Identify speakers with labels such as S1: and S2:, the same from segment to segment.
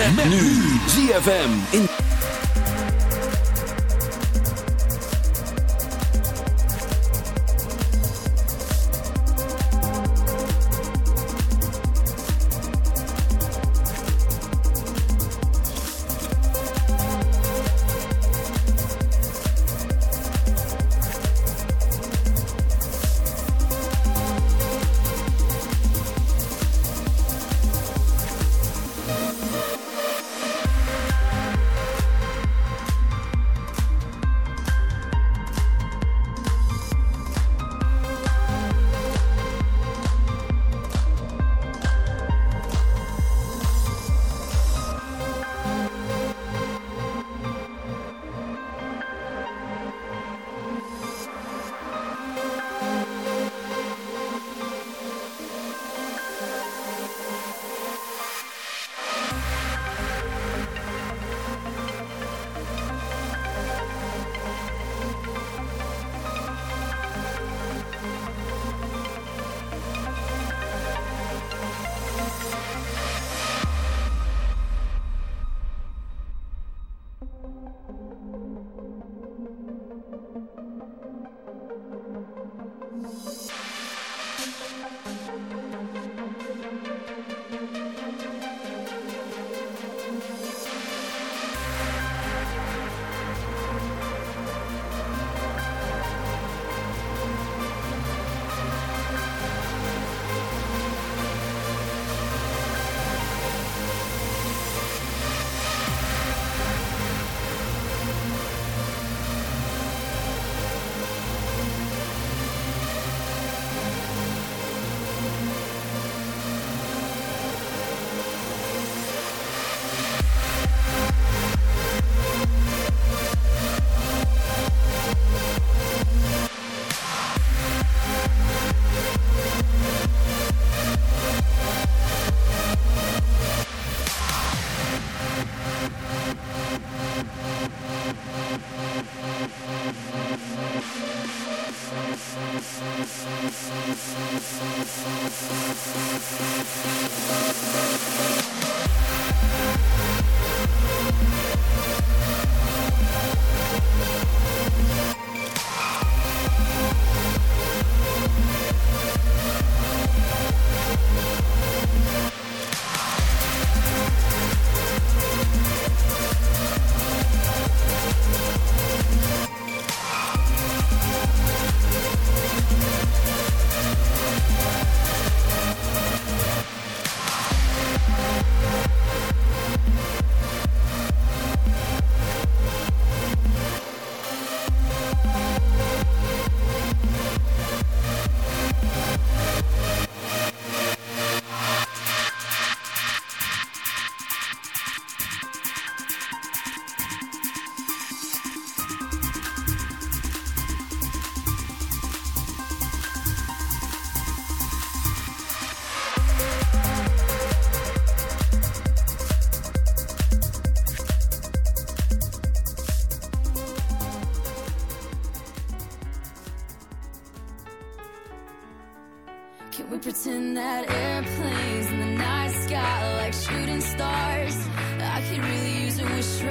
S1: Met, met nu. ZFM in...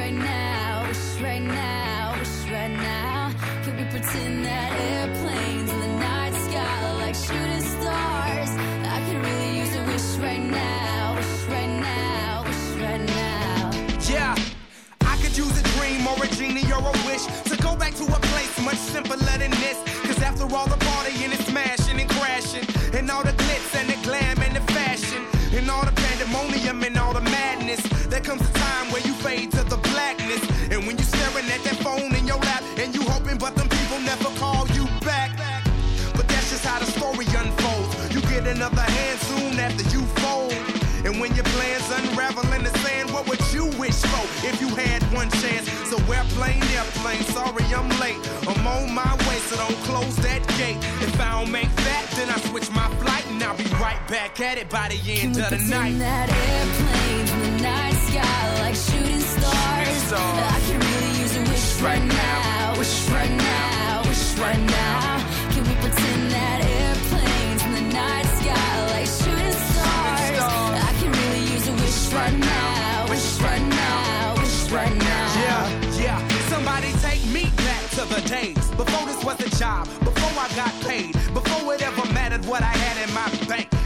S2: right now, wish
S3: right now, wish right now. Could we pretend that airplanes in the night sky are like shooting stars? I could really use a wish right now, wish right now, wish right now. Yeah, I could use a dream or a genie or a wish to go back to a place much simpler than this. Cause after all the partying and smashing and crashing, and all the glitz and the glam and the fashion, and all the pandemonium and all the madness, there comes a time where you fade to that phone in your lap and you hoping, but them people never call you back. But that's just how the story unfolds. You get another hand soon after you fold. And when your plans unravel in the sand, what would you wish for if you had one chance? So airplane, airplane, sorry I'm late. I'm on my way,
S4: so don't close that gate. I don't make that,
S3: then
S4: I switch my flight and I'll be right back at it by the end Can of the night. that airplane in the night sky like shooting stars.
S3: So.
S4: I can really use a wish right, right now, wish right now,
S3: wish right now. Can we pretend that airplanes in the night sky like shooting stars? I really use a wish right, right now, wish right now,
S4: wish right now. Yeah, yeah. Somebody take me back to the day before this was a job, before I got paid, before it ever mattered what I had in my bank.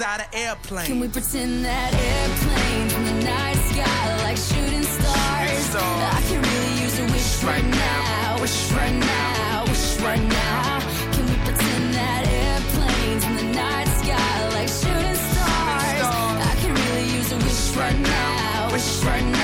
S4: out of airplane. Can we pretend that airplane in the night sky like shooting stars? Shooting. I can really use a wish right, right now, now, wish right now, wish right now. Can we pretend that airplane in the night sky like shooting stars? Shooting. I can really use a wish right, right now, wish right now.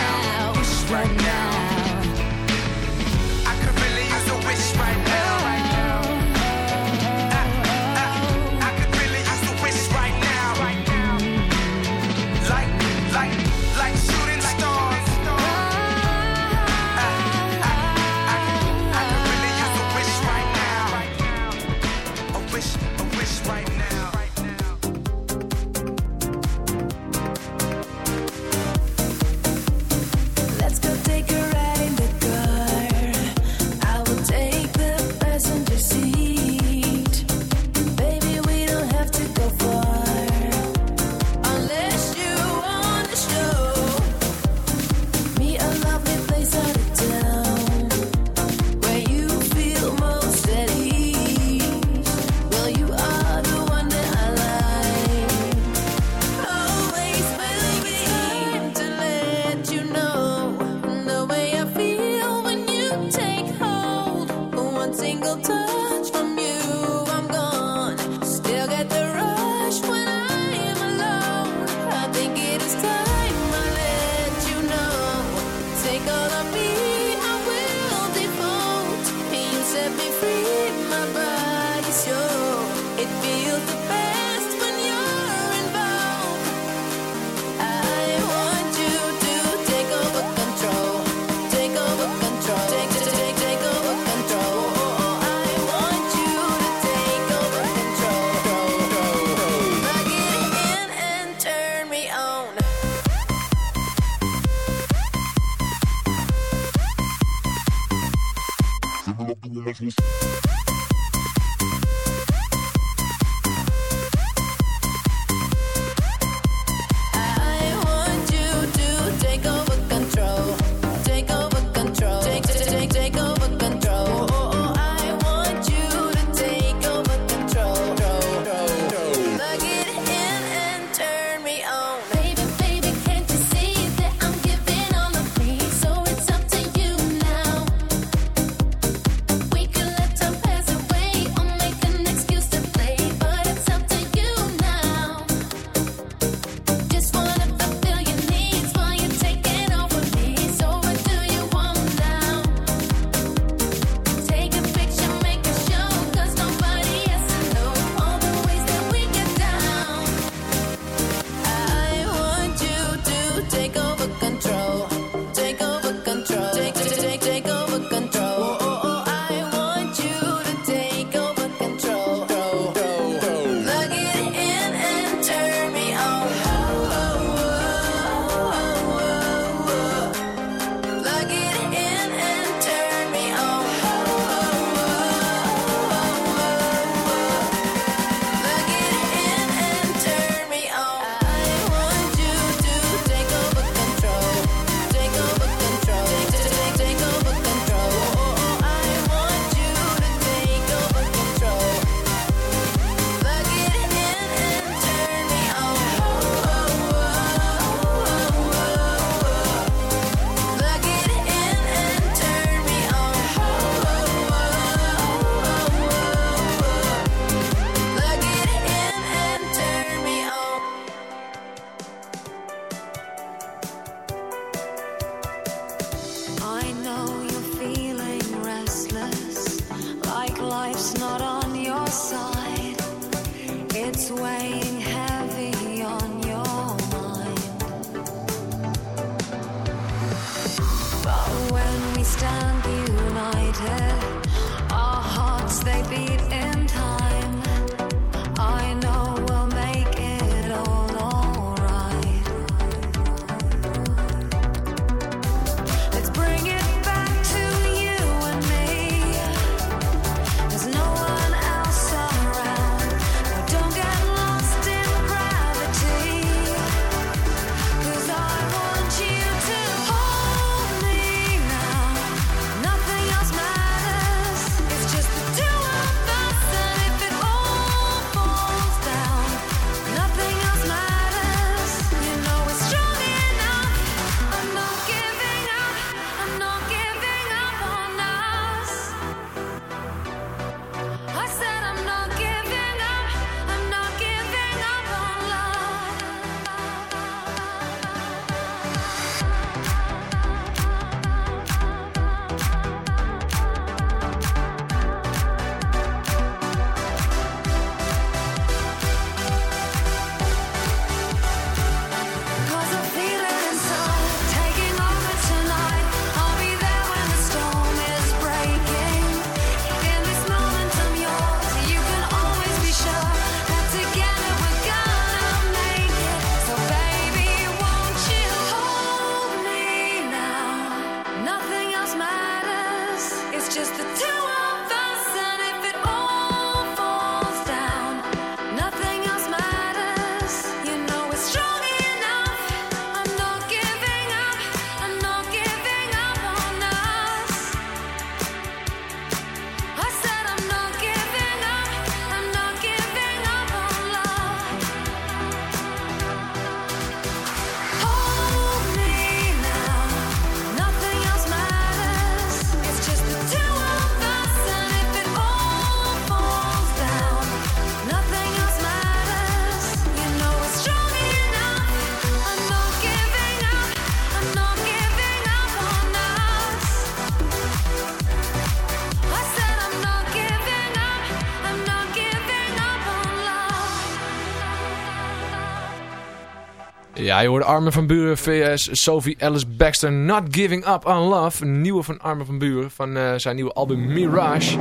S5: Ja, je hoorde Armin van Buren vs Sophie Alice Baxter Not Giving Up on Love. Een nieuwe van Armin van Buren van eh, zijn nieuwe album Mirage.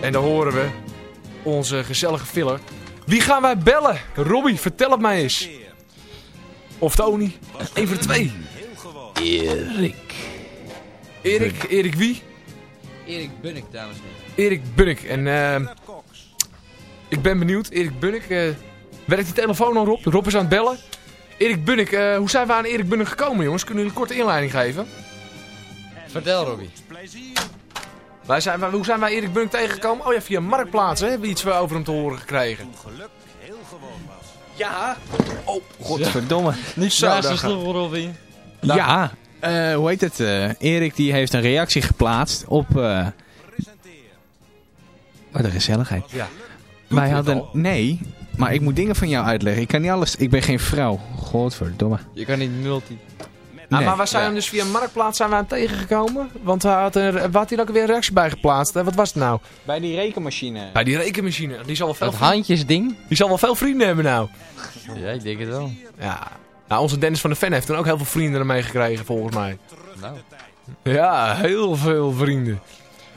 S5: En daar horen we onze gezellige filler. Wie gaan wij bellen? Robbie, vertel het mij eens. Of Tony. Eén van de twee.
S6: Erik.
S5: Erik, Erik wie?
S6: Erik Bunnik, dames en heren.
S5: Erik Bunnik. En eh, ik ben benieuwd. Erik Bunnik, eh, werkt die telefoon al Rob? Rob is aan het bellen. Erik Bunnik, eh, hoe zijn we aan Erik Bunnik gekomen jongens? Kunnen jullie een korte inleiding geven?
S6: Vertel, Robbie.
S5: Wij zijn, wij- hoe zijn wij Erik Bunnik tegengekomen? Oh ja, via Marktplaats hè, hebben we iets over hem te horen gekregen.
S7: Ja. Oh, godverdomme.
S6: Niet
S5: Zo,
S6: naast de stoel, Robbie.
S7: Ja, eh, hoe heet het? eh, Erik die heeft een reactie geplaatst op... eh wat een gezelligheid.
S5: Ja.
S7: Wij hadden... Nee, maar ik moet dingen van jou uitleggen. Ik kan niet alles... Ik ben geen vrouw. Godverdomme.
S6: Je kan niet multi...
S5: Ah, maar wij zijn hem dus via Marktplaats zijn we aan hem tegengekomen. Want hij had, er, wat had hij er ook weer een reactie bij geplaatst? hè? Wat was het nou?
S7: Bij die rekenmachine.
S5: Bij die rekenmachine. Die zal wel veel,
S6: Dat handjesding?
S5: die zal wel veel vrienden hebben nou.
S6: Ja, ik denk het wel.
S5: Ja. Nou, onze Dennis van de Ven heeft toen ook heel veel vrienden ermee gekregen volgens mij.
S6: Nou,
S5: Ja, heel veel vrienden.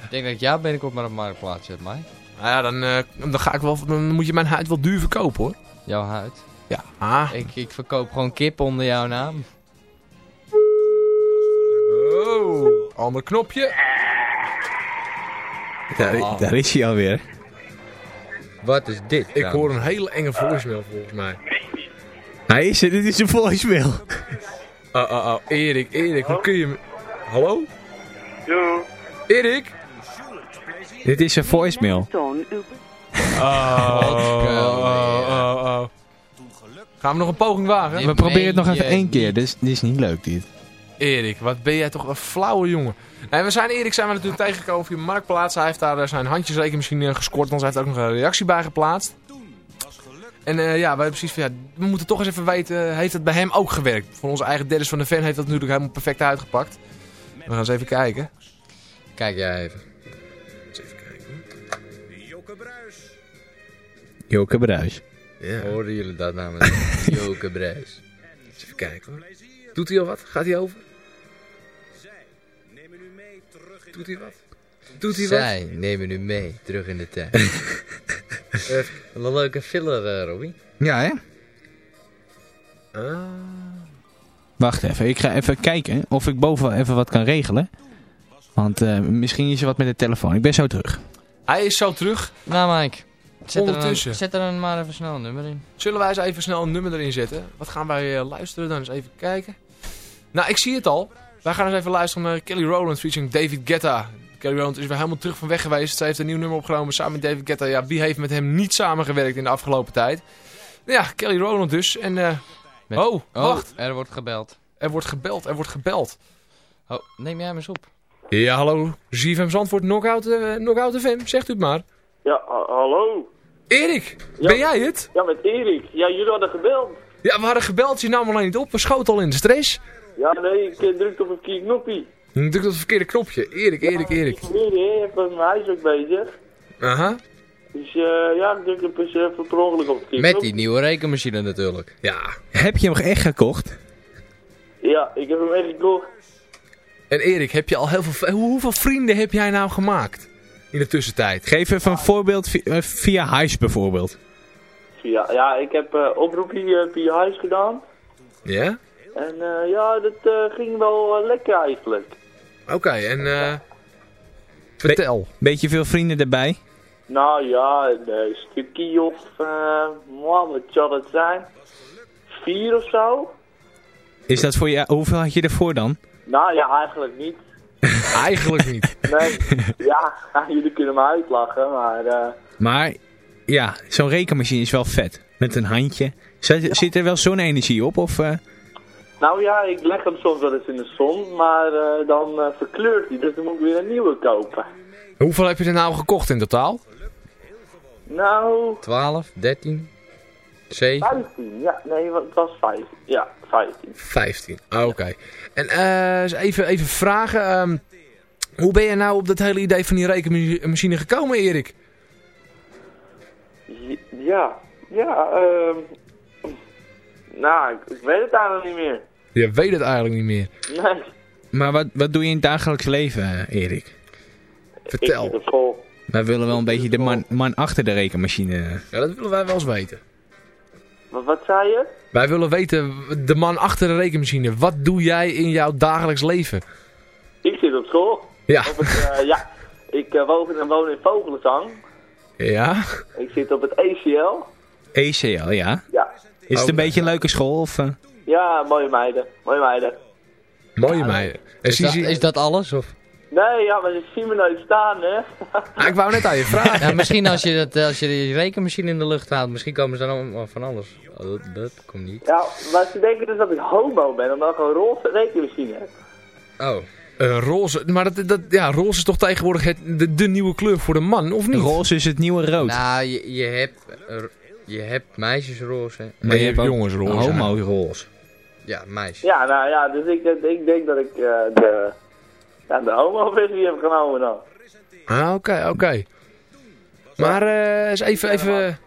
S6: ik denk dat ik jou binnenkort maar op marktplaats zet, mij.
S5: Nou ja, dan, eh, dan, ga ik wel, dan moet je mijn huid wel duur verkopen hoor.
S6: Jouw huid.
S5: Ja. Ah.
S6: Ik, ik verkoop gewoon kip onder jouw naam.
S5: Oh. Ander knopje.
S7: Daar, daar is hij alweer.
S6: Wat is dit?
S5: Ik hoor een hele enge voicemail volgens mij.
S7: Hij is er. Dit is een voicemail.
S5: Oh, oh, oh. Erik, Erik, hoe kun je me... Hallo? Erik?
S7: Dit is een voicemail.
S5: Oh, oh, oh, oh. Gaan we nog een poging wagen?
S7: We proberen het nog even één keer. Dit is, dit is niet leuk dit.
S5: Erik, wat ben jij toch een flauwe jongen. En we zijn Erik zijn we natuurlijk tegengekomen via Marktplaats. Hij heeft daar eh, zijn handjesrekenmachine gescoord. Want hij heeft ook nog een reactie bij geplaatst. En eh, ja, wij hebben precies van ja, we moeten toch eens even weten, eh, heeft het bij hem ook gewerkt? Voor onze eigen Dennis van de Ven heeft dat natuurlijk helemaal perfect uitgepakt. We gaan eens even kijken.
S6: Kijk jij even.
S7: Joke Bruis.
S5: Ja,
S6: Hoorden jullie dat namelijk? Joke
S5: eens even kijken hoor. Doet hij al wat? Gaat hij over? Doet hij wat? Doet hij wat?
S6: Zij nemen nu mee, terug in de tijd. Een leuke filler, eh, Robbie.
S7: Ja, hè?
S5: Ah.
S7: Wacht even. Ik ga even kijken of ik boven even wat kan regelen. Want eh, misschien is er wat met de telefoon. Ik ben zo terug.
S5: Hij is zo terug.
S6: Nou, Mike. Zet er, een, zet er maar even snel een nummer in.
S5: Zullen wij eens even snel een nummer erin zetten? Wat gaan wij eh, luisteren? Dan eens even kijken. Nou, ik zie het al. Wij gaan eens even luisteren naar Kelly Rowland featuring David Guetta. Kelly Rowland is weer helemaal terug van weg geweest. Ze heeft een nieuw nummer opgenomen samen met David Guetta. Ja, wie heeft met hem niet samengewerkt in de afgelopen tijd? Ja, Kelly Rowland dus. En, eh,
S6: Met-
S5: oh, wacht.
S6: er wordt gebeld.
S5: Er wordt gebeld, er wordt gebeld.
S6: Oh, neem jij hem eens op.
S5: Ja, hallo. ZFM Zandvoort, Knockout, eh Knockout FM. Zegt u het maar.
S8: Ja, ha- hallo.
S5: Erik,
S8: Ja.
S5: ben jij het?
S8: Ja, met Erik. Ja, jullie hadden gebeld.
S5: Ja, we hadden gebeld. Je nam alleen niet op. We schoten al in de stress.
S8: Ja, nee, ik eh, drukte op een verkeerd knopje.
S5: Ik druk op het verkeerde knopje. Erik, Erik, Erik.
S8: Ik ben hier, ik ben met mijn huis ook bezig.
S5: Aha.
S8: Dus eh, ja, ik druk op eens even per ongeluk op het verkeerde
S6: Met
S8: knopje.
S6: die nieuwe rekenmachine natuurlijk.
S5: Ja.
S7: Heb je hem echt gekocht?
S8: Ja, ik heb hem echt gekocht.
S5: En Erik, heb je al heel veel... hoe- Hoeveel vrienden heb jij nou gemaakt? In de tussentijd.
S7: Geef even een voorbeeld eh, via Huis bijvoorbeeld.
S8: Ja, ja ik heb eh oproepje eh, via huis gedaan.
S5: Ja?
S8: En eh, ja, dat eh, ging wel lekker eigenlijk.
S5: Oké, en eh vertel.
S7: Beetje veel vrienden erbij.
S8: Nou ja, een stukje of, eh, man, wat zal het zijn? Vier of zo?
S7: Is dat voor je, hoeveel had je ervoor dan?
S8: Nou ja, eigenlijk niet.
S5: Eigenlijk niet.
S8: Nee, ja, jullie kunnen me uitlachen, maar eh,
S7: Maar ja, zo'n rekenmachine is wel vet. Met een handje. Zit, zit er wel zonne-energie op? Of, eh?
S8: nou ja, ik leg hem soms wel eens in de zon, maar eh, dan verkleurt hij, dus dan moet ik weer een nieuwe kopen.
S5: Hoeveel heb je er nou gekocht in totaal?
S8: Nou,
S6: 12, 13, 7.
S8: 15, ja, nee, het was 15, ja, 15.
S5: 15. Ah, Oké. En eh, even, even vragen. ehm, hoe ben je nou op dat hele idee van die rekenmachine gekomen, Erik?
S8: Ja, ja, ehm Nou, ik, ik weet het eigenlijk niet meer.
S5: Je weet het eigenlijk niet meer.
S8: Nee.
S7: Maar wat, wat doe je in het dagelijks leven, eh, Erik?
S8: Ik
S5: Vertel.
S8: zit op school.
S7: Wij willen wel een beetje de man, man achter de rekenmachine. eh.
S5: Ja, dat willen wij wel eens weten.
S8: Wat, wat zei je?
S5: Wij willen weten, de man achter de rekenmachine. Wat doe jij in jouw dagelijks leven?
S8: Ik zit op school.
S5: Ja.
S8: Op het, eh, ja. Ik eh, woon, en woon in Vogelenzang.
S5: Ja?
S8: Ik zit op het ACL.
S7: ECL, ja.
S8: Ja.
S7: Is het
S5: Oh.
S7: een beetje een leuke school? Of, eh?
S8: Ja, mooie meiden. Mooie meiden.
S5: Mooie meiden. En
S9: Is dat, is dat alles? Of?
S8: Nee, ja, maar ze zien me nooit staan, hè.
S5: Ah, ik wou net aan je vragen.
S9: Ja, misschien als je, dat, als je die rekenmachine in de lucht haalt, misschien komen ze dan allemaal van alles. Oh, dat, dat komt niet.
S8: ja, maar ze denken dus dat ik homo ben, omdat ik een roze rekenmachine heb.
S9: Oh,
S5: Eh, roze, maar dat, dat, ja, roze is toch tegenwoordig het, de, de nieuwe kleur voor de man, of niet?
S7: Roze is het nieuwe rood.
S9: nou, je, je, hebt, je hebt meisjesroze.
S5: Maar je hebt jongensroze.
S7: Homo-roze.
S9: Ja, meisjes.
S8: Ja, nou ja, dus ik, ik denk dat ik eh, de, ja, de homo-versie heb genomen dan.
S5: Ah, oké, oké. Maar eh, eens even, even...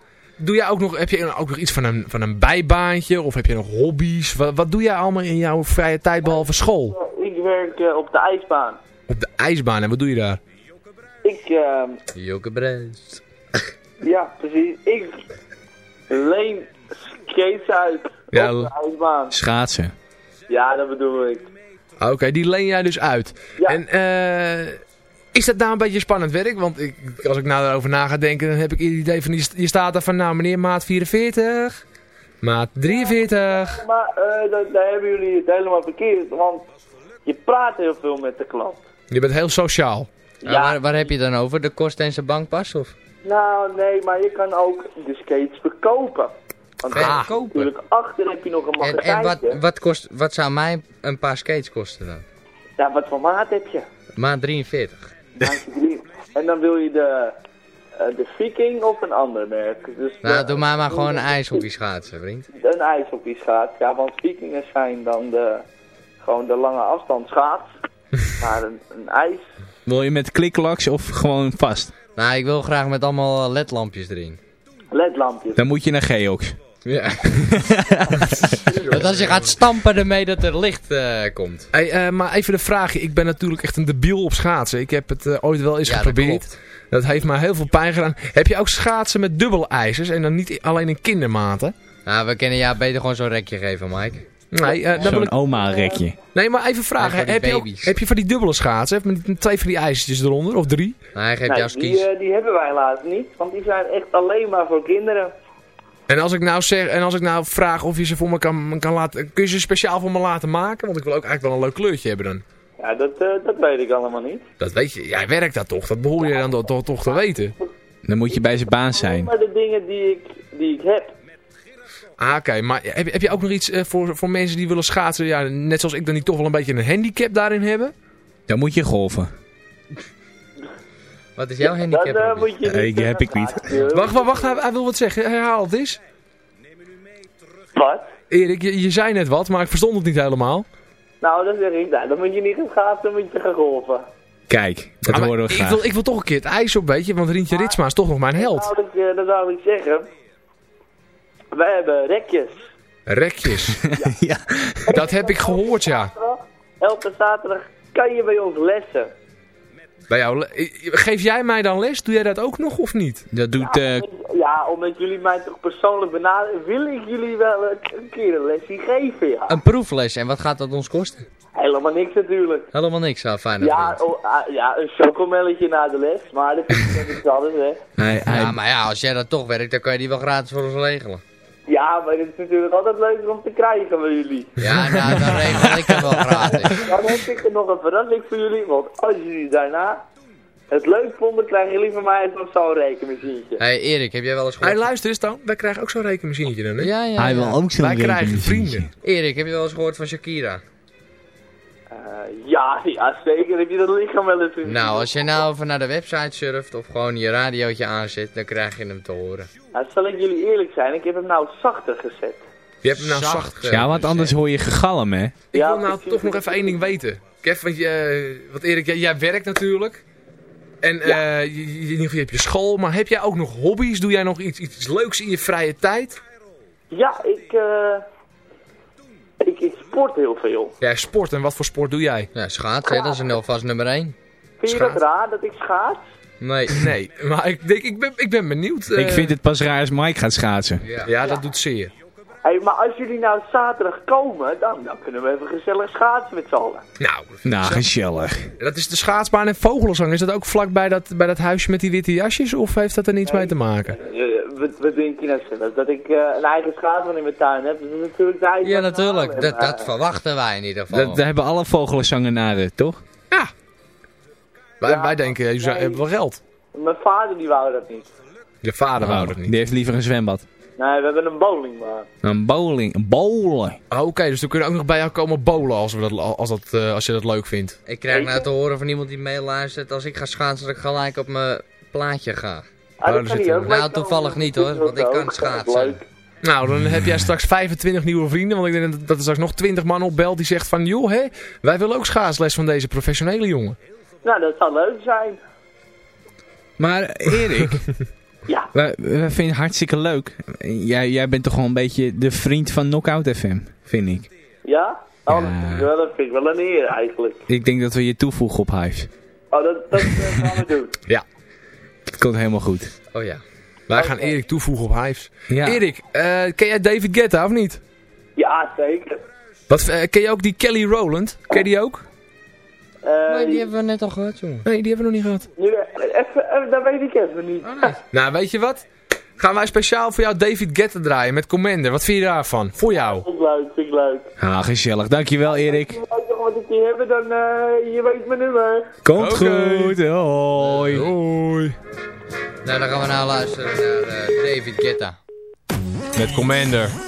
S5: Doe jij ook nog, heb je ook nog iets van een, van een bijbaantje? Of heb je nog hobby's? Wat, wat doe jij allemaal in jouw vrije tijd behalve school?
S8: Ik werk eh, op de ijsbaan.
S5: Op de ijsbaan, en wat doe je daar?
S8: Ik, eh,
S9: Joke Breest.
S8: ja, precies. Ik leen skates uit
S5: Ja,
S8: op de ijsbaan.
S7: Schaatsen.
S8: Ja, dat bedoel ik.
S5: Ah, Oké, die leen jij dus uit.
S8: Ja.
S5: En eh, is dat nou een beetje spannend werk? Want ik, als ik nou erover na ga denken, dan heb ik het idee van... Je st- je staat er van, nou meneer, maat 44, maat 43.
S8: Maar eh, daar hebben jullie het helemaal verkeerd, want je praat heel veel met de klant.
S5: Je bent heel sociaal.
S9: Ja,
S8: Ja,
S9: waar, waar heb je het dan over? De kost en zijn bankpas? Of?
S8: nou nee, maar je kan ook de skates verkopen. Want
S9: Ah. Verkopen?
S8: natuurlijk achter heb je nog een
S9: En, en
S8: magazijntje.
S9: wat, wat, kost, wat zou mij een paar skates kosten dan?
S8: Ja, wat voor maat heb je?
S9: Maat 43.
S8: Maatje drie. en dan wil je de, eh, de Viking of een ander merk. Dus
S9: Nou,
S8: de-
S9: doe mij maar gewoon een ijshockey schaatsen, vriend.
S8: Een ijshockeyschaats, ja, want Vikingen zijn dan de, gewoon de lange afstand schaats. maar een, een ijs,
S7: Wil je met kliklaks of gewoon vast?
S9: Nou, ik wil graag met allemaal ledlampjes erin.
S8: ledlampjes.
S7: Dan moet je naar Geox.
S9: Ja. dat als je gaat stampen ermee dat er licht eh, komt.
S5: Hey, eh, maar even de vraagje. Ik ben natuurlijk echt een debiel op schaatsen. Ik heb het eh, ooit wel eens
S9: Ja, dat
S5: geprobeerd.
S9: klopt.
S5: Dat, heeft mij heel veel pijn gedaan. Heb je ook schaatsen met dubbele ijzers en dan niet alleen in kindermaten?
S9: Nou, we kunnen ja beter gewoon zo'n rekje geven, Mike.
S5: Nee, eh, dan wil
S7: Zo'n
S5: ik...
S7: oma-rekje.
S5: nee, maar even vragen.
S9: Die
S5: heb, je ook, heb je van die dubbele schaatsen? Heb je twee van die ijzertjes eronder? Of drie?
S8: Nee,
S9: jou
S8: die,
S9: skis.
S8: eh, die hebben wij helaas niet, want die zijn echt alleen maar voor kinderen.
S5: En als ik nou zeg, en als ik nou vraag of je ze voor me kan, kan laten, kun je ze speciaal voor me laten maken? Want ik wil ook eigenlijk wel een leuk kleurtje hebben dan.
S8: Ja, dat, eh, dat weet ik allemaal niet.
S5: Dat weet je, jij werkt dat toch? Dat behoor je dan toch, toch, toch te weten?
S7: Dan moet je bij zijn baan zijn.
S8: Maar de dingen die ik, die ik heb.
S5: Ah, oké. Maar heb, heb je ook nog iets eh, voor, voor mensen die willen schaatsen? Ja, net zoals ik dan die toch wel een beetje een handicap daarin hebben?
S7: Dan moet je golven.
S9: Wat is jouw
S8: dat
S9: handicap? Robby?
S8: moet je niet...
S7: heb ik niet.
S5: Wacht, wacht, wacht. Hij, wil wat zeggen. Herhaal het eens.
S8: Wat?
S5: Erik, je, je zei net wat, maar ik verstond het niet helemaal.
S8: Nou, dan zeg ik, nou, dan moet je niet gaan schaatsen, dan moet je gaan golven.
S7: Kijk, dat
S5: Ah,
S7: horen we
S5: ik,
S7: graag.
S5: wil, ik wil toch een keer het ijs op, weet je. Want Rientje Ritsma is toch nog mijn held.
S8: Dat, eh, dat zou ik zeggen. Wij hebben rekjes.
S5: Rekjes.
S7: ja.
S5: Dat heb ik gehoord, ja.
S8: Elke zaterdag kan je bij ons lessen.
S5: Bij jou, geef jij mij dan les? Doe jij dat ook nog of niet?
S7: Dat doet... eh,
S8: Ja, omdat jullie mij toch persoonlijk benaderen, wil ik jullie wel een, keer een lesje geven, ja.
S9: Een proefles, en wat gaat dat ons kosten?
S8: Helemaal niks natuurlijk.
S9: Helemaal niks, ah, fijn.
S8: Ja, oh, ah, ja een chocomelletje na de les, maar dat is net iets anders, hè.
S7: hij,
S9: ja, maar ja, als jij dat toch werkt, dan kan je die wel gratis voor ons regelen.
S8: Ja, maar het is natuurlijk altijd leuk om te krijgen van jullie.
S9: Ja, nou, dan regel ik het wel gratis.
S8: Dan heb ik er nog een verrassing voor jullie, want als jullie daarna het leuk vonden, krijgen jullie van mij nog zo'n rekenmachientje.
S9: Hé, hey, Erik, heb jij wel eens
S5: Hey,
S9: gehoord?
S5: luister eens dan. Wij krijgen ook zo'n rekenmachientje dan, hè?
S9: Ja, ja,
S7: hij wil ook zo'n
S5: Wij krijgen vrienden.
S9: Erik, heb je wel eens gehoord van Shakira?
S8: Eh, ja, ja, zeker. Heb je dat lichaam wel eens gezien?
S9: Nou, als je nou even naar de website surft of gewoon je radiootje aanzet, dan krijg je hem te horen.
S8: Nou, zal ik jullie eerlijk zijn, ik heb hem nou zachter gezet.
S5: Je hebt hem nou
S9: Zacht,
S5: zacht.
S9: eh,
S7: Ja, want anders hoor je gegalm, hè?
S5: Ik
S8: Ja,
S5: wil nou toch nog even één ding weten. Kev, want, je, want Erik, jij, jij werkt natuurlijk. En eh, je, je, in ieder geval, je hebt je school. Maar heb jij ook nog hobby's? Doe jij nog iets, iets leuks in je vrije tijd?
S8: Ja, ik, eh, sport heel veel.
S5: Jij sport en wat voor sport doe jij?
S6: Ja, schaatsen, hè, dat is een alvast nummer 1.
S8: Vind je
S5: Schaats.
S8: dat raar dat ik schaats?
S6: Nee.
S5: Nee, maar ik, denk, ik, ben, ik ben benieuwd.
S7: Ik
S5: eh,
S7: vind het pas raar als Mike gaat schaatsen.
S6: Ja.
S5: Ja, dat doet zeer.
S8: Hey, maar als jullie nou zaterdag komen, dan, dan kunnen we even gezellig schaatsen met z'n allen.
S5: Nou,
S7: Nou, gezellig.
S5: dat is de schaatsbaan in Vogelenzang. Is dat ook vlak bij dat, bij dat huisje met die witte jasjes? Of heeft dat er niets mee te maken?
S8: Eh, wat, wat denk je nou zelf? Dat ik eh, een eigen schaatsbaan in mijn tuin heb? Dat is natuurlijk de eigen
S6: Ja, natuurlijk. Dat, dat
S8: Eh,
S6: verwachten wij in ieder geval.
S7: Dat, dat hebben alle vogelenzangenaren, toch?
S5: Wij,
S8: Ja,
S5: wij denken, jullie
S8: nee.
S5: hebben wel geld.
S8: Mijn vader die wou dat niet.
S5: Je vader wou dat niet.
S7: Die heeft liever een zwembad.
S8: Nee, we hebben een bowlingbaan.
S7: Een bowling. Een bowlen.
S5: Oh, Oké, dus we kunnen ook nog bij jou komen bowlen als, we dat, als, dat, eh, als je dat leuk vindt.
S6: Ik krijg nou te horen van iemand die meeluistert, als ik ga schaatsen, dat ik gelijk op mijn plaatje ga.
S8: Ah, kan
S5: zit
S8: ook.
S6: Nou, toevallig niet, hoor, want ik kan schaatsen.
S8: Leuk.
S5: Nou, dan heb jij straks 25 nieuwe vrienden. Want ik denk dat, dat er straks nog 20 man opbelt die zegt van... joh, hè, wij willen ook schaatsles van deze professionele jongen.
S8: Nou, dat zou leuk zijn.
S7: Maar Erik,
S8: Ja,
S7: wij, wij vinden het hartstikke leuk. Jij, jij bent toch gewoon een beetje de vriend van Knockout FM, vind ik.
S8: ja? Oh,
S7: Ja.
S8: Dat, vind ik wel, dat vind ik wel een eer eigenlijk.
S7: Ik denk dat we je toevoegen op Hives.
S8: Oh, dat, dat gaan we doen.
S7: Het komt helemaal goed.
S6: Oh ja.
S5: Wij gaan Erik toevoegen op Hives.
S7: Ja.
S5: Erik, eh, ken jij David Guetta of niet?
S8: Ja, zeker.
S5: Wat, eh, ken je ook die Kelly Rowland? Ken je die ook?
S8: Eh,
S6: Nee, die hebben we net al gehad, jongen.
S5: Nee, die hebben we nog niet gehad.
S8: nu, even, even, dat weet ik even niet.
S5: Nou, weet je wat? Gaan wij speciaal voor jou David Guetta draaien met Commander. Wat vind je daarvan? Voor jou.
S8: Vind ik leuk, vind ik leuk.
S7: Ah, gezellig. Dankjewel Erik.
S8: Als je nog wat een keer hebben, dan eh, je weet mijn nummer.
S7: Komt
S5: Oké.
S7: goed. Hoi.
S5: Hoi.
S6: Nou, dan gaan we nou luisteren naar eh, David Guetta.
S5: Met Commander.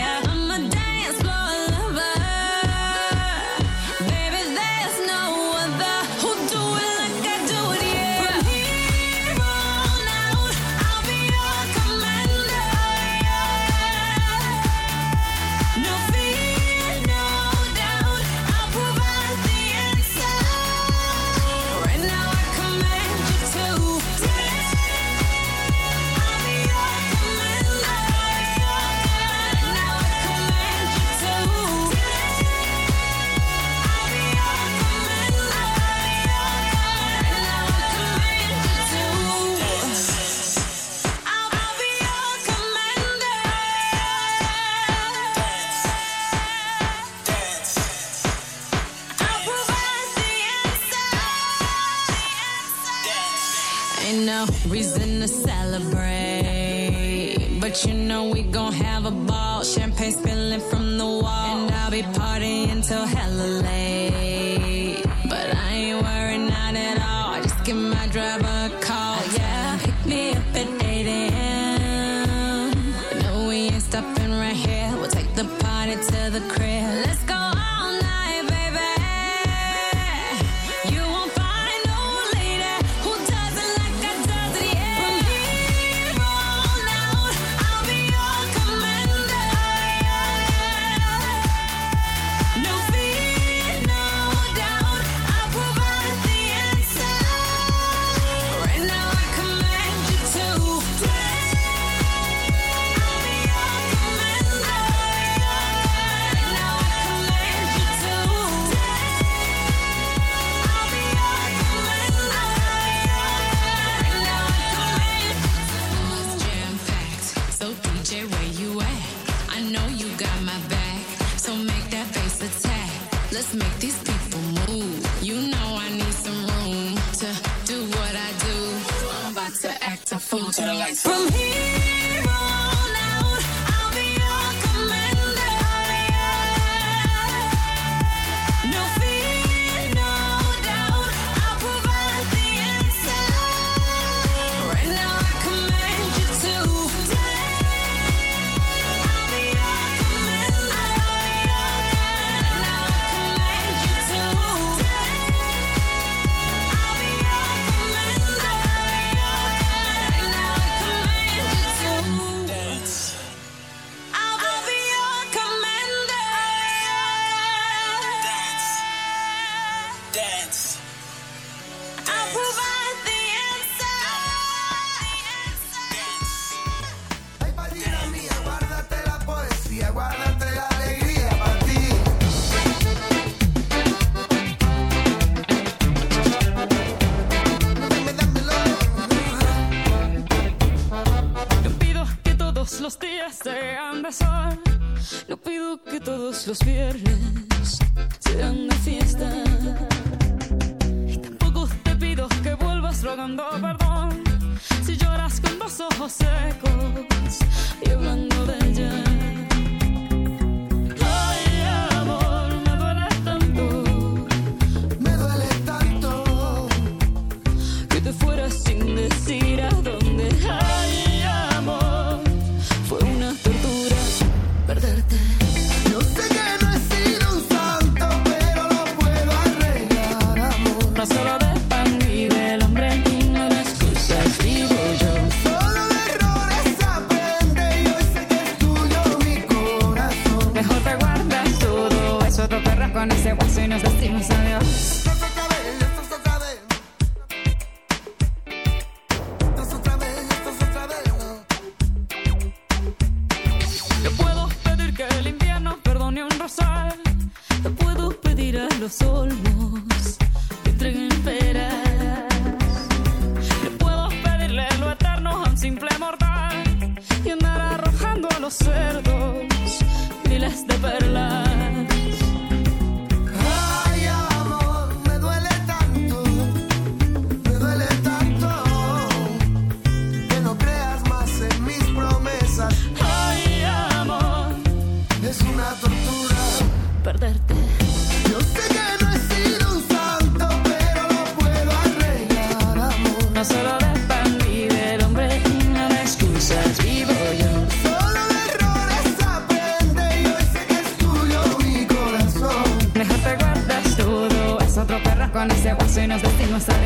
S4: Los viernes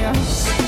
S10: estranhas.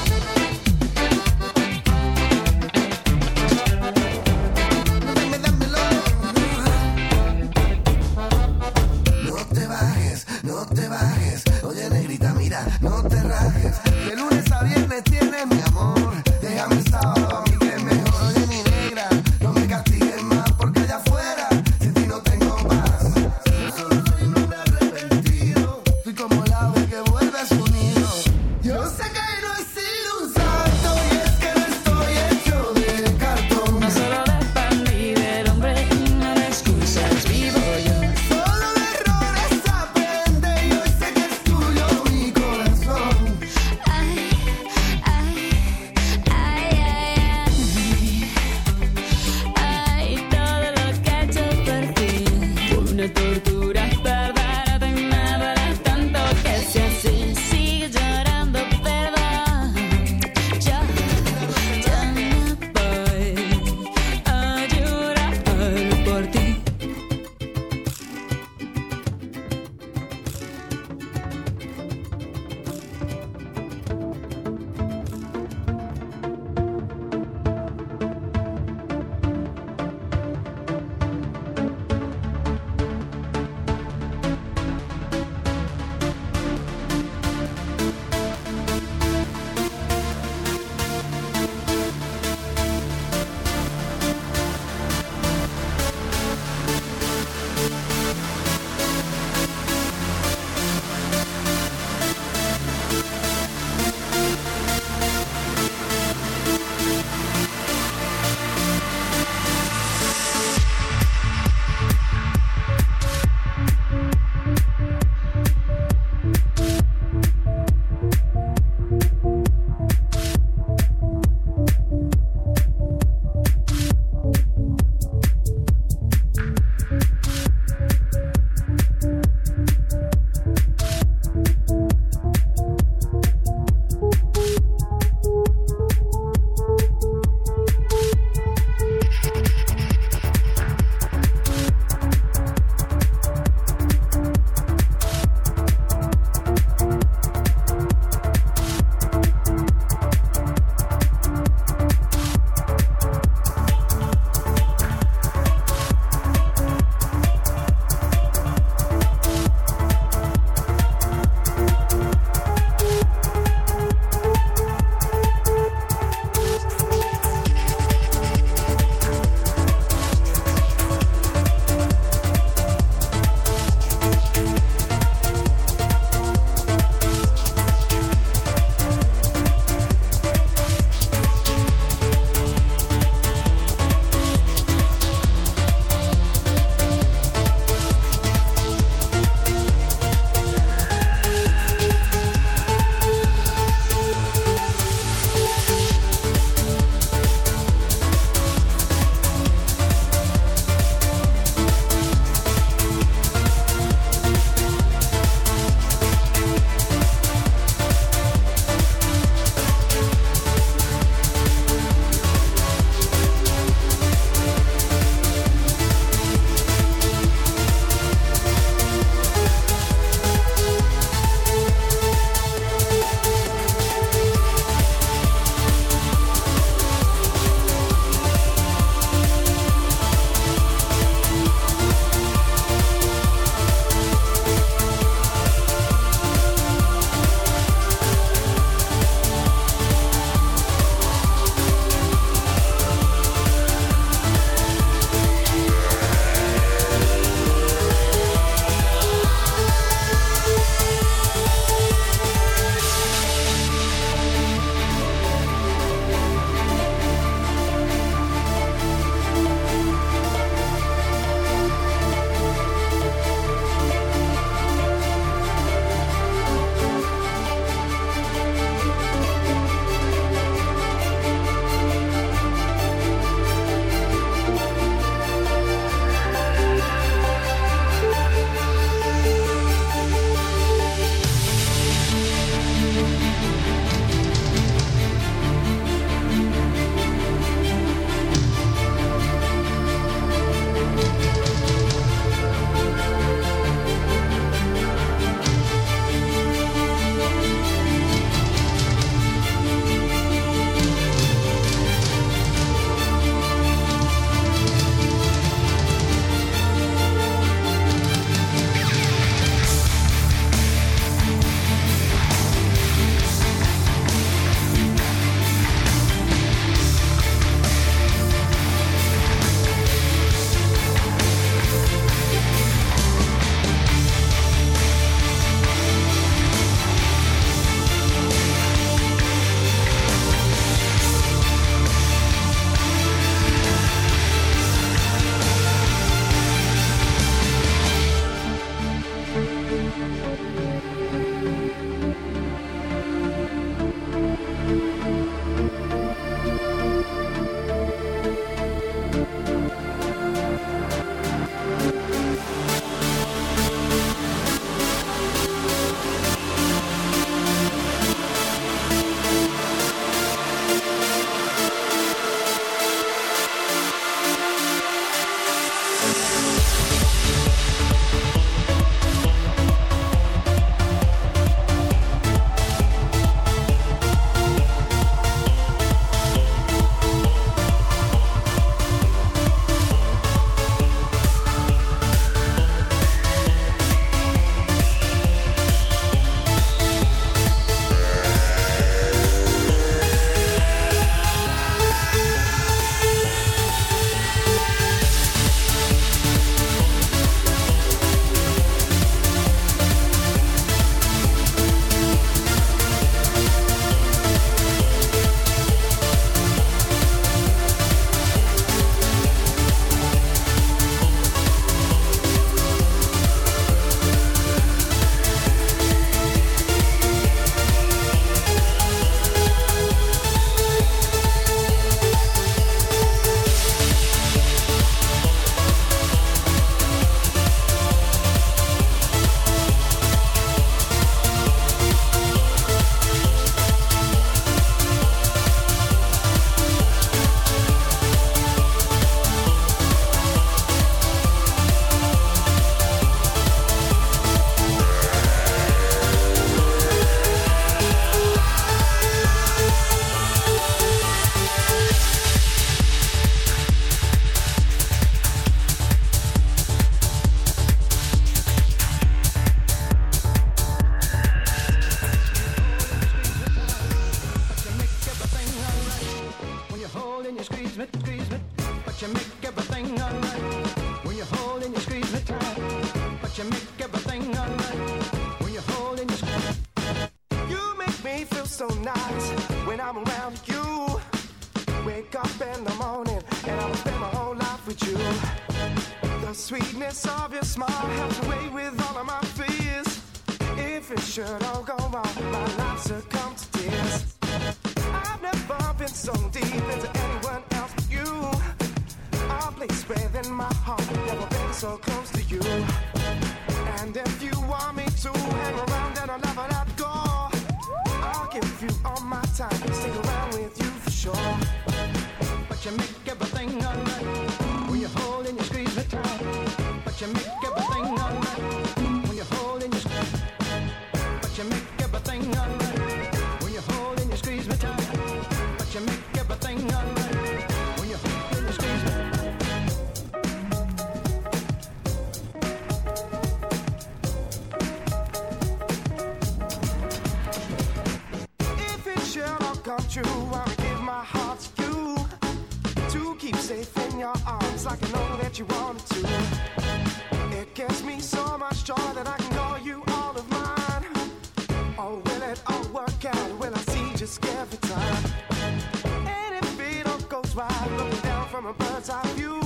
S10: eyes of you.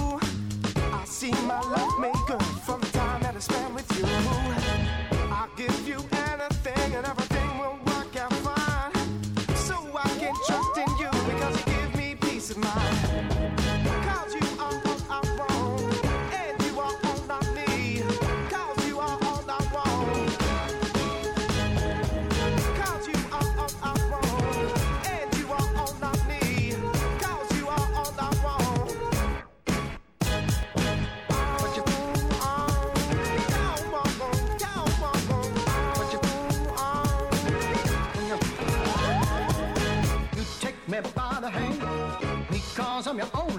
S10: I see my lovemaker from the time that I spent with you.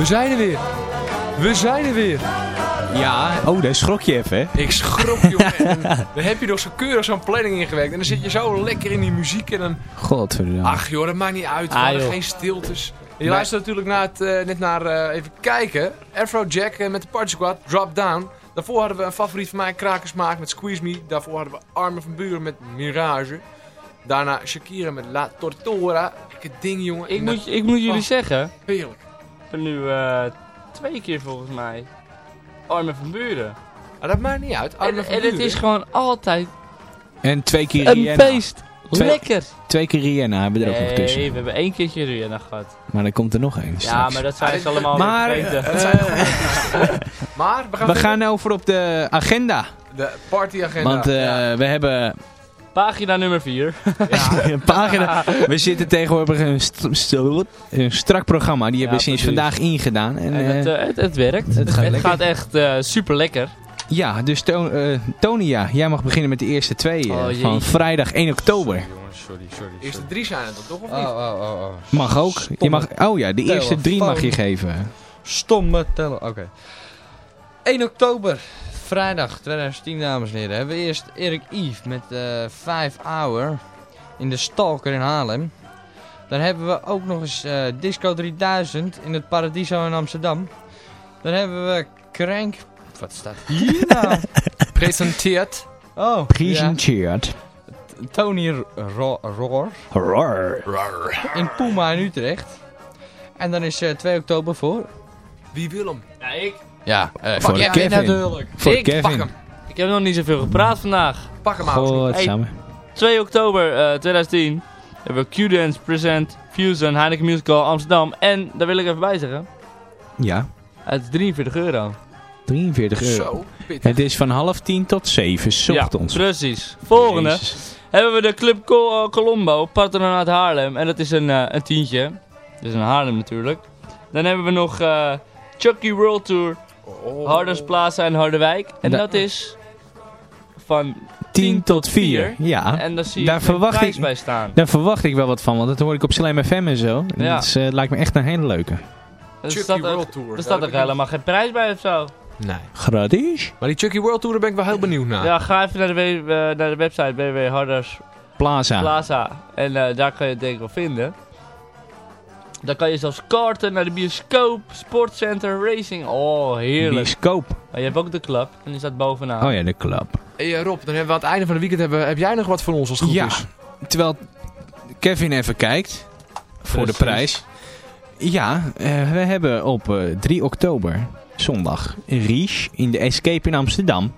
S11: We
S5: zijn er weer. We zijn er weer.
S7: Ja, oh, daar schrok je even, hè?
S5: Ik schrok, jongen. En dan heb je nog zo keurig zo'n planning ingewerkt. En dan zit je zo lekker in die muziek. En dan...
S7: Godverdomme.
S5: Ach joh, dat maakt niet uit. We
S6: Ah,
S5: geen stiltes. Je luistert natuurlijk naar het, eh, net naar, eh, even kijken. Afrojack eh, met de Party Squad, Drop Down. Daarvoor hadden we een favoriet van mij, Krakersmaak met Squeeze Me. Daarvoor hadden we Armin van Buren met Mirage. Daarna Shakira met La Tortora. Lekker ding, jongen.
S12: Ik moet, ik moet jullie
S5: Oh.
S12: zeggen,
S5: Heerlijk.
S12: Nu eh, twee keer volgens mij Armin van Buren.
S5: Ah, dat maakt niet uit.
S12: En,
S5: van
S12: en het is gewoon altijd
S7: En twee keer
S12: een
S7: Rihanna.
S12: feest.
S7: Twee-
S12: Lekker.
S7: Twee keer Rihanna hebben we er ook nog
S12: Nee,
S7: tussen.
S12: we hebben één keertje Rihanna gehad.
S7: Maar er komt er nog één
S12: Ja,
S7: straks.
S12: maar dat zijn ze allemaal
S7: maar,
S12: weer vergeten.
S7: eh,
S5: Maar we gaan,
S7: we gaan over op de agenda.
S5: de partyagenda.
S7: Want eh,
S5: Ja.
S7: we hebben
S12: Pagina nummer 4.
S7: een pagina. We zitten tegenwoordig in een, st- st- een strak programma. Die hebben we sinds
S12: precies.
S7: vandaag ingedaan. En,
S12: En het,
S7: eh,
S12: eh, het, het werkt.
S7: het gaat
S12: echt eh, super lekker.
S7: ja, dus To- eh, Tonia, jij mag beginnen met de eerste twee eh,
S12: Oh,
S7: van vrijdag 1 oktober.
S6: Jongens, sorry, sorry.
S5: De eerste drie zijn het dan toch, of
S6: Oh,
S5: niet?
S6: oh, oh, oh.
S7: Mag ook. Je mag, oh ja, de eerste drie mag je geven.
S6: Stomme tellen. Oké. 1 oktober. Vrijdag 2010, dames en heren. Hebben we eerst Erik Yves met eh 5 Hour in de Stalker in Haarlem. Dan hebben we ook nog eens eh, Disco 3000 in het Paradiso in Amsterdam. Dan hebben we Crank... Wat staat hier nou?
S5: Presenteert.
S6: Oh, ja.
S7: Presenteerd.
S6: Tony Ro- Roor
S7: Roar.
S6: in Puma in Utrecht. En dan is eh 2 oktober voor...
S5: Wie wil hem?
S12: Ja, ik.
S6: Ja, eh,
S7: Voor Kevin.
S6: natuurlijk.
S7: Voor
S12: Ik
S7: Kevin.
S5: Pak hem.
S12: Ik heb nog niet zoveel gepraat vandaag.
S5: Pak hem aan.
S12: Hey.
S7: samen.
S12: 2 oktober eh, 2010 hebben we Q-Dance Present Fusion Heineken Musical Amsterdam. En daar wil ik even bij zeggen,
S7: Ja,
S12: het is 43 euro.
S7: 43 euro.
S5: Zo, pittig.
S7: Het is van half tien tot zeven, 's ochtends.
S12: Ja, precies. Volgende
S7: Jezus.
S12: hebben we de Club Co- eh, Colombo, Patronaat Haarlem. En dat is een, eh, een tientje. Dus een Haarlem natuurlijk. Dan hebben we nog eh Chucky World Tour,
S5: Oh.
S12: Harders Plaza en Harderwijk. En
S7: Da-
S12: dat is van
S7: 10 tot 4. Ja.
S12: En daar zie je
S7: Daar verwacht
S12: prijs
S7: ik-
S12: bij staan.
S7: Daar verwacht ik wel wat van, want dat hoor ik op Slam FM en zo. En
S12: Ja.
S7: Dat is, eh, lijkt me echt een hele leuke.
S12: Er
S5: Chucky
S12: staat, er,
S5: World Tour.
S12: er staat
S5: ik
S12: helemaal geen prijs bij of zo.
S5: Nee.
S7: Gratis?
S5: Maar die Chucky World Tour daar ben ik wel heel benieuwd naar.
S12: Ja, ga even naar de, we- eh, naar de website www.harders
S7: Plaza.
S12: Plaza. En eh, daar kan je het denk ik wel vinden. Dan kan je zelfs karten naar de bioscoop, sportcenter, racing. Oh, heerlijk.
S7: Bioscoop.
S12: Maar je hebt ook de club. En die staat bovenaan.
S7: Oh ja, de club.
S5: Hey, eh, Rob, dan hebben we aan het einde van het weekend... Hebben, heb jij nog wat voor ons als het goed
S7: Ja.
S5: is?
S7: Terwijl Kevin even kijkt voor de prijs. Ja, eh, we hebben op eh, 3 oktober, zondag, Riche in de Escape in Amsterdam.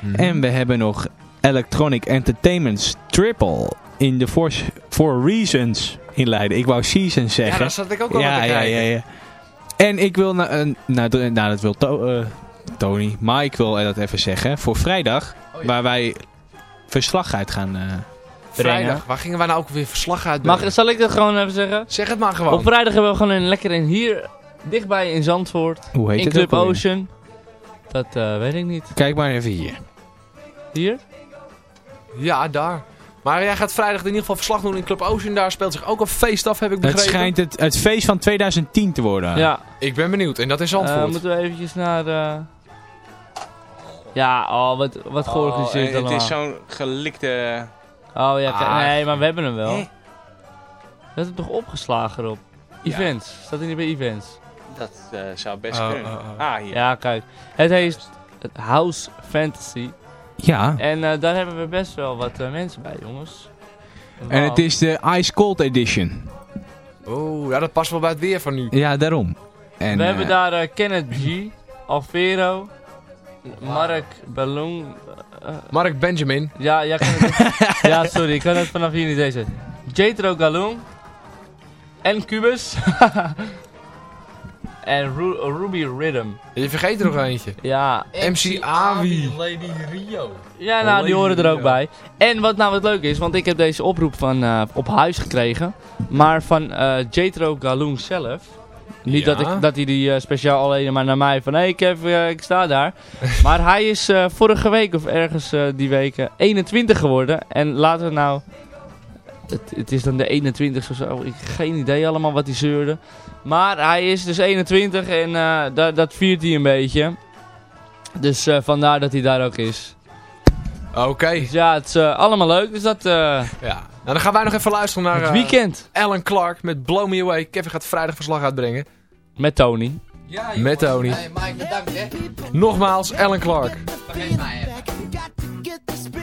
S5: Mhm.
S7: En we hebben nog Electronic Entertainment Triple in de Four, Four Reasons in Leiden. Ik wou Seasons
S5: Ja,
S7: zeggen.
S5: daar zat ik ook al
S7: ja, ja,
S5: kijken.
S7: ja, ja. En ik wil, na, eh, nou, de- nou dat wil To- eh, Tony, maar ik wil eh, dat even zeggen. Voor vrijdag,
S5: Oh, ja.
S7: waar wij verslag uit gaan eh,
S5: Vrijdag.
S7: brengen.
S5: Waar gingen wij nou ook weer verslag uit
S12: Mag, zal ik dat gewoon even zeggen?
S5: Zeg het maar gewoon.
S12: Op vrijdag hebben we gewoon een lekker in hier, dichtbij in Zandvoort.
S7: Hoe heet
S12: in
S7: het
S12: Club? Ocean. Dat eh, weet ik niet.
S7: Kijk maar even hier.
S12: Hier?
S5: Ja, daar. Maar jij gaat vrijdag in ieder geval verslag doen in Club Ocean. Daar speelt zich ook een feest af, heb ik
S7: Het
S5: begrepen.
S7: schijnt het, het feest van 2010 te worden.
S12: Ja.
S5: Ik ben benieuwd. En dat is
S12: Eh,
S5: Zandvoort.
S12: moeten we eventjes naar... eh, Ja, oh, wat, wat georganiseerd allemaal.
S7: het is zo'n gelikte...
S12: Oh ja, kijk,
S5: Ah.
S12: nee, maar we hebben hem wel.
S7: Hè?
S12: Dat is toch opgeslagen erop? Events. Staat hij niet bij events?
S7: Dat eh, zou best
S5: Oh,
S7: kunnen.
S5: oh, oh.
S7: Ah, hier.
S12: Ja, kijk. Het heet het House Fantasy.
S7: Ja,
S12: En eh, daar hebben we best wel wat eh, mensen bij, jongens.
S7: en het is de Ice Cold Edition.
S5: Oh, ja, dat past wel bij het weer van nu.
S7: Ja, daarom. En,
S12: we hebben daar eh, Kenneth G, Alvero, Mark Ballon.
S5: Mark Benjamin.
S12: ja, ja, kan het- ja, sorry, ik kan het vanaf hier niet lezen. Jetro Galung. En Cubus. en Ru- Ruby Rhythm.
S5: Je vergeet er nog eentje.
S12: Ja,
S5: MC Avi.
S6: Lady Rio.
S12: Ja, nou, die horen er ook bij. En wat nou wat leuk is, want ik heb deze oproep van, eh, op huis gekregen. Maar van eh Jetro Galoon zelf. Niet
S5: Ja.
S12: dat, ik, dat hij die eh, speciaal alleen maar naar mij van... Hé, hey, Kev, ik sta daar. maar hij is eh, vorige week of ergens die week eh, 21 geworden. En laten we nou het, het is dan de 21 of zo. Ik heb geen idee allemaal wat hij zeurde. Maar hij is dus 21 en eh, da- dat viert hij een beetje. Dus eh, vandaar dat hij daar ook is.
S5: Oké.
S12: Dus ja, het is eh, allemaal leuk. Dus dat... eh,
S5: Ja. Nou, dan gaan wij nog even luisteren naar
S12: het weekend
S5: Alan Clark met Blow Me Away. Kevin gaat vrijdag verslag uitbrengen.
S12: met Tony.
S6: Ja,
S5: Met Tony.
S6: Hey, Mike, bedankt hè.
S5: Nogmaals, Alan Clark.
S6: Vergeet mij even.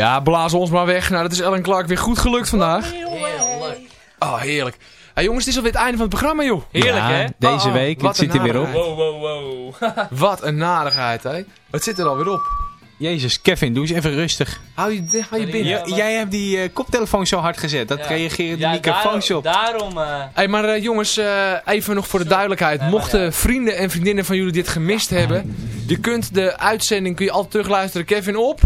S5: Ja, blazen ons maar weg. Nou, dat is Alan Clark weer goed gelukt vandaag.
S6: Heerlijk.
S5: Oh, heerlijk. Hey, jongens, het is alweer het einde van het programma, joh.
S12: Heerlijk
S7: Ja,
S12: hè?
S7: Deze
S5: Oh,
S7: week,
S5: wat
S7: het zit er
S5: een
S7: weer op.
S12: Wow, wow, wow.
S5: Wat een narigheid, hè. Het zit er alweer op.
S7: Jezus, Kevin, doe eens even rustig.
S5: Hou je, hou je binnen.
S12: ja.
S7: Jij hebt die eh, koptelefoon zo hard gezet. Dat
S12: Ja.
S7: reageren de
S12: Ja,
S7: microfoons
S12: daarom,
S7: op.
S12: Daarom... eh,
S5: Hey, maar eh, jongens, eh, even nog voor de duidelijkheid.
S12: Nee,
S5: Mochten
S12: ja.
S5: vrienden en vriendinnen van jullie dit gemist hebben, je kunt de uitzending kun je altijd terugluisteren. Kevin op.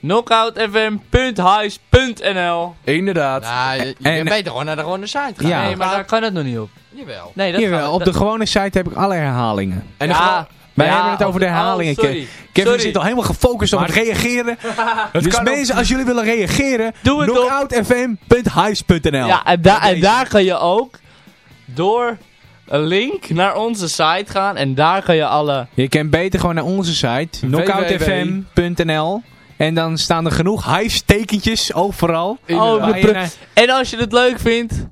S12: knockoutfm.huis.nl
S5: Inderdaad.
S6: Nou, je, je
S7: En-
S6: beter gewoon naar de gewone site gaan.
S7: Ja.
S12: Nee, maar daar kan het nog niet op.
S6: Jawel.
S12: Nee, dat
S7: op de gewone site heb ik alle herhalingen.
S5: En
S12: ja,
S7: Wij
S12: ja,
S7: hebben het over de
S12: oh,
S7: herhalingen.
S12: sorry.
S7: Kevin
S12: Sorry.
S7: zit al helemaal gefocust op
S5: Maar-
S7: het reageren.
S5: het
S7: dus mensen, als jullie willen reageren,
S12: Doe het op-
S7: knockoutfm.huis.nl
S12: Ja, en, da en daar kan je ook door een link naar onze site gaan. En daar kan je alle...
S7: Je kan beter gewoon naar onze site, knockoutfm.nl. En dan staan er genoeg hives-tekentjes overal.
S12: Oh, en als je het leuk vindt,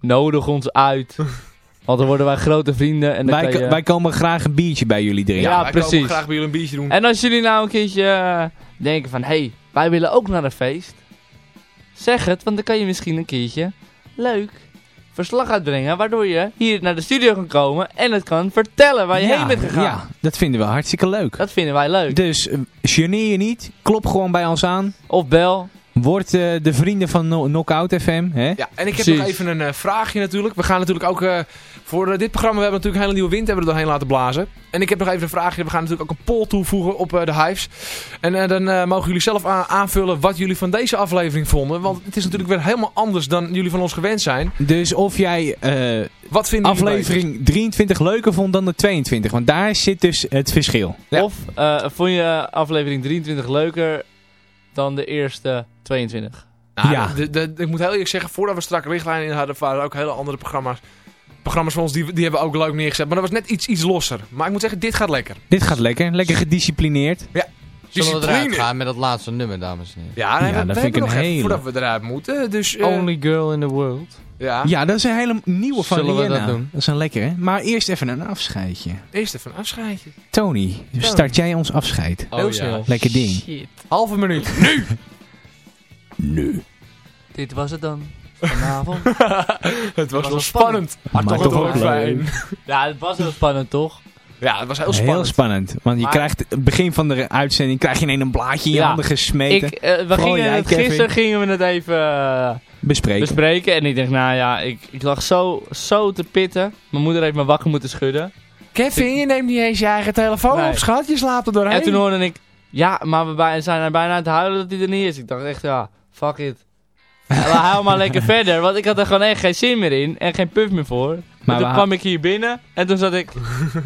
S12: nodig ons uit. Want dan worden wij grote vrienden. En dan
S7: wij,
S12: je...
S7: wij komen graag een biertje bij jullie drinken.
S12: Ja,
S5: wij
S12: precies.
S5: komen graag bij jullie een biertje doen.
S12: En als jullie nou een keertje eh, denken van... Hé, hey, wij willen ook naar een feest. Zeg het, want dan kan je misschien een keertje leuk verslag uitbrengen. Waardoor je hier naar de studio kan komen en het kan vertellen waar je
S7: Ja,
S12: heen bent gegaan.
S7: Ja, dat vinden we hartstikke leuk.
S12: Dat vinden wij leuk.
S7: Dus uh, geneer je niet, klop gewoon bij ons aan.
S12: Of bel
S7: Word eh, de vrienden van no Knockout FM. Hè?
S5: Ja, en ik heb
S6: Precies.
S5: nog even een eh, vraagje natuurlijk. We gaan natuurlijk ook eh, voor eh, dit programma, we hebben natuurlijk een hele nieuwe wind hebben we er doorheen laten blazen. En ik heb nog even een vraagje. We gaan natuurlijk ook een poll toevoegen op eh, de Hives. En eh, dan eh, mogen jullie zelf aanvullen wat jullie van deze aflevering vonden. Want het is natuurlijk weer helemaal anders dan jullie van ons gewend zijn.
S7: Dus of jij eh,
S5: Wat vinden jullie beter?
S7: aflevering 23 leuker vond dan de 22. Want daar zit dus het verschil.
S5: Ja.
S12: Of eh, vond je aflevering 23 leuker dan de eerste 22?
S5: Nou,
S7: Ja.
S5: de, de, ik moet heel eerlijk zeggen, voordat we strak richtlijnen in hadden, waren er ook hele andere programma's. Programma's van ons, die, die hebben we ook leuk neergezet. Maar dat was net iets, iets losser. Maar ik moet zeggen, dit gaat lekker.
S7: Dit gaat lekker. Lekker gedisciplineerd.
S6: Zullen we eruit gaan met dat laatste nummer, dames en heren?
S5: Ja, nee,
S7: Ja, dat vind ik een hele.
S5: voordat we eruit moeten. Dus, eh,
S6: Only girl in the world.
S5: ja.
S7: Ja, dat is een hele nieuwe van
S6: Zullen we dat doen?
S7: Dat is een lekkere. Maar eerst even een afscheidje.
S5: Eerst even een afscheidje.
S7: Tony, start jij ons afscheid?
S6: Oh,
S5: Heel
S6: ja.
S7: Lekker ding.
S12: Shit.
S5: Halve minuut. Nu!
S7: Nu.
S12: Dit was het dan. Vanavond.
S5: Het was
S12: wel
S5: wel spannend.
S7: Maar
S5: toch
S7: toch
S5: ook fijn.
S12: ja, het was heel spannend toch?
S5: Ja, het was heel
S7: Heel
S5: spannend.
S7: spannend. Want je
S5: Maar-
S7: krijgt, het begin van de uitzending krijg je ineens een blaadje in je
S12: Ja.
S7: handen gesmeten.
S12: Ik, eh, we gingen het, gisteren gingen we het even eh,
S7: Bespreken.
S12: bespreken. En ik denk, nou ja, ik, ik lag zo, zo te pitten. Mijn moeder heeft me wakker moeten schudden.
S5: Kevin, je neemt niet eens je eigen telefoon
S12: Nee.
S5: op, schat. Je slaapt er doorheen.
S12: En toen hoorde ik, ja, maar we zijn er bijna aan het huilen dat hij er niet is. Ik dacht echt, ja, fuck it. Huil maar lekker verder, want ik had er gewoon echt geen zin meer in en geen puff meer voor. Maar
S7: we
S12: toen kwam ik hier binnen en toen zat ik...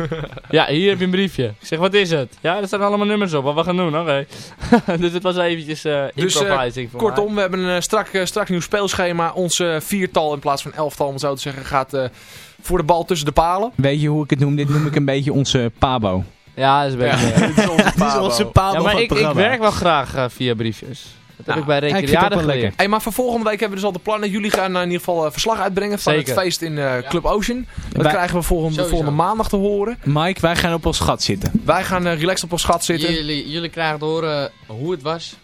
S12: ja, hier heb je een briefje. Ik zeg, wat is het? Ja, er staan allemaal nummers op, wat we gaan doen, oké. dus het was eventjes eh
S5: Dus, eh,
S12: improvising voor mij.
S5: Kortom, we hebben een eh, strak, strak nieuw speelschema. Ons eh, viertal in plaats van elftal, om zo te zeggen, gaat eh, voor de bal tussen de palen.
S7: Weet je hoe ik het noem? Dit noem ik een beetje onze pabo.
S12: Ja, dat is een beetje...
S5: dit is onze pabo.
S7: pabo
S12: ja, maar ik, ik werk wel graag via briefjes. Dat heb ik bij Recreade geleerd.
S5: Hey, maar voor volgende week hebben we dus al de plannen. Jullie gaan eh, in ieder geval eh, verslag uitbrengen van
S12: Zeker.
S5: het feest in eh, Club Ocean. Dat
S7: Wij-
S5: krijgen we volgende,
S6: Sowieso.
S5: volgende maandag te horen.
S7: Mike, wij gaan op ons gat zitten.
S5: Wij gaan eh, relaxed op ons gat zitten.
S6: Jullie, jullie krijgen te horen hoe het was,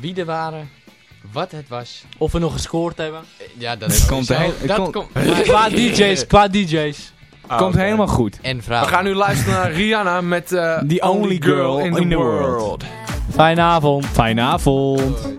S6: wie er waren, wat het was.
S12: Of we nog gescoord hebben.
S6: Ja, dat
S7: komt heel-
S6: dat
S12: qua DJ's, qua DJ's.
S7: Komt helemaal goed.
S6: En
S5: We
S6: vrouwen.
S5: gaan nu luisteren naar Rihanna met eh,
S7: The only girl in the world.
S12: Fijne avond.
S7: Fijne avond.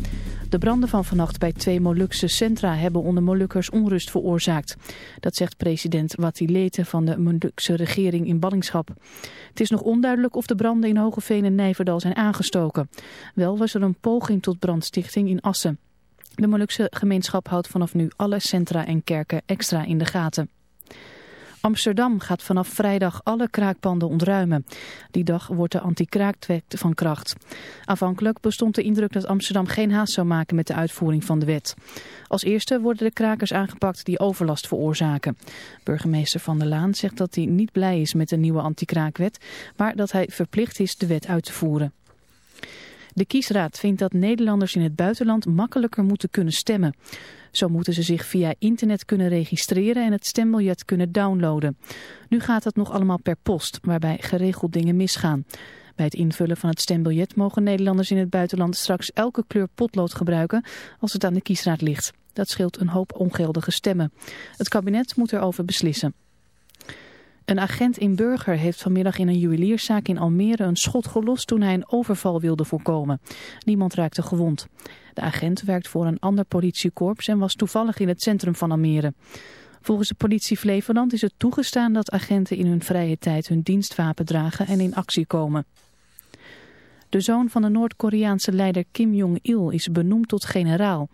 S13: De branden van vannacht bij twee Molukse centra hebben onder Molukkers onrust veroorzaakt. Dat zegt president Watilete van de Molukse regering in ballingschap. Het is nog onduidelijk of de branden in Hogeveen en Nijverdal zijn aangestoken. Wel was er een poging tot brandstichting in Assen. De Molukse gemeenschap houdt vanaf nu alle centra en kerken extra in de gaten. Amsterdam gaat vanaf vrijdag alle kraakpanden ontruimen. Die dag wordt de anti-kraakwet van kracht. Aanvankelijk bestond de indruk dat Amsterdam geen haast zou maken met de uitvoering van de wet. Als eerste worden de krakers aangepakt die overlast veroorzaken. Burgemeester Van der Laan zegt dat hij niet blij is met de nieuwe anti-kraakwet, maar dat hij verplicht is de wet uit te voeren. De kiesraad vindt dat Nederlanders in het buitenland makkelijker moeten kunnen stemmen. Zo moeten ze zich via internet kunnen registreren en het stembiljet kunnen downloaden. Nu gaat het nog allemaal per post, waarbij geregeld dingen misgaan. Bij het invullen van het stembiljet mogen Nederlanders in het buitenland straks elke kleur potlood gebruiken als het aan de kiesraad ligt. Dat scheelt een hoop ongeldige stemmen. Het kabinet moet erover beslissen. Een agent in Burger heeft vanmiddag in een juwelierszaak in Almere een schot gelost toen hij een overval wilde voorkomen. Niemand raakte gewond. De agent werkt voor een ander politiekorps en was toevallig in het centrum van Almere. Volgens de politie Flevoland is het toegestaan dat agenten in hun vrije tijd hun dienstwapen dragen en in actie komen. De zoon van de Noord-Koreaanse leider Kim Jong-il is benoemd tot generaal.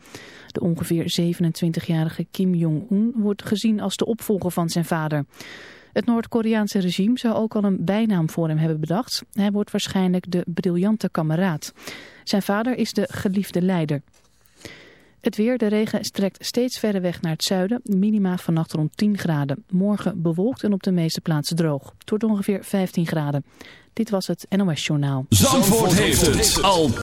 S13: De ongeveer 27-jarige Kim Jong-un wordt gezien als de opvolger van zijn vader. Het Noord-Koreaanse regime zou ook al een bijnaam voor hem hebben bedacht. Hij wordt waarschijnlijk de briljante kameraad. Zijn vader is de geliefde leider. Het weer, de regen strekt steeds verder weg naar het zuiden. Minima vannacht rond 10 graden. Morgen bewolkt en op de meeste plaatsen droog. Het wordt ongeveer 15 graden. Dit was het NOS Journaal.
S14: Zandvoort heeft het al